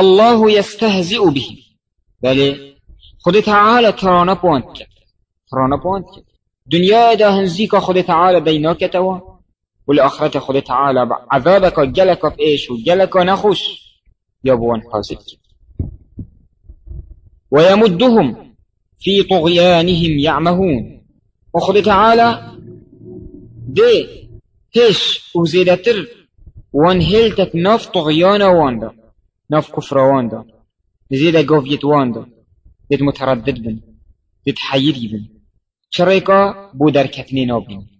الله يستهزئ به. بله خود تعالى ترانا بوانت ترانا بوانت دنيا دا هنزيك خود تعالى بيناك توا والآخرة خود تعالى عذابك جلك بإيش وجلك نخش. يبوان حاصل ويمدهم في طغيانهم يعمهون. وخد تعالى دي هش وزيدتر وان هلتك نف طغيان واندا. نف كفر واندا. زيدا قوفيت واندا. ديت متردد بن. ديت حيري بن شريكا بودر كتنين وبين